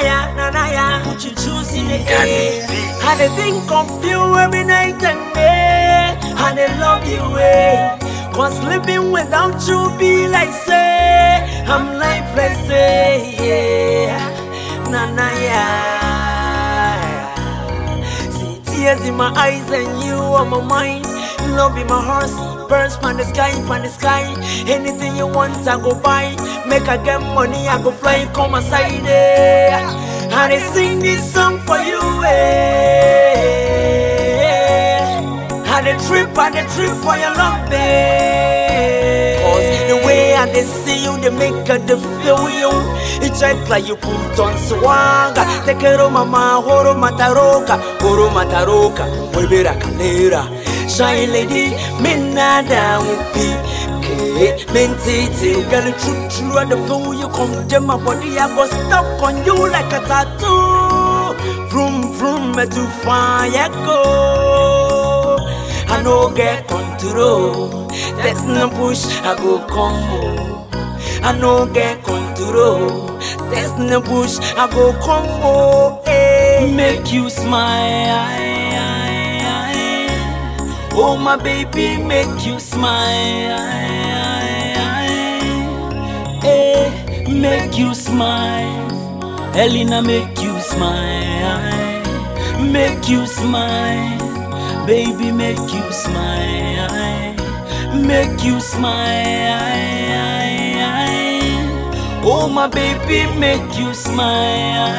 nanaya, nanaya. would you choose in the air. And they think of you every night and day. And they love you eh? way. Cause living without you be like say, I'm lifeless, like, say, yeah. Nanaya. See tears in my eyes and you on my mind. Love in my heart, birds from the sky, from the sky. Anything you want, I go buy. Make I get money, I go fly, come my side. Eh. And they sing this song for you, eh. And the trip, and the trip for your love, eh. Cause the way I they see you, they make her they feel you. It's like you put on swagger. Care of mama, horo mataroka, horo mataroka, muevera calera. Shine lady, minada upi. Mentity, girl, true, true, and the fool you come to my body, I go stuck on you like a tattoo. Vroom, vroom, too fire go. I no get control. There's no push, I go combo. I no get control. There's no push, I go combo. Hey. Eh. Make you smile. Oh my baby, make you smile. Eh, make you smile. Elena, make you smile. Make you smile. Baby, make you smile. Make you smile. Oh my baby, make you smile.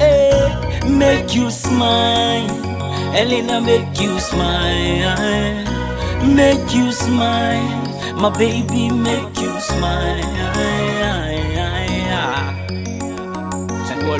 Eh, make you smile. Elena, make you smile. Make you smile. My baby, make you smile. C'est quoi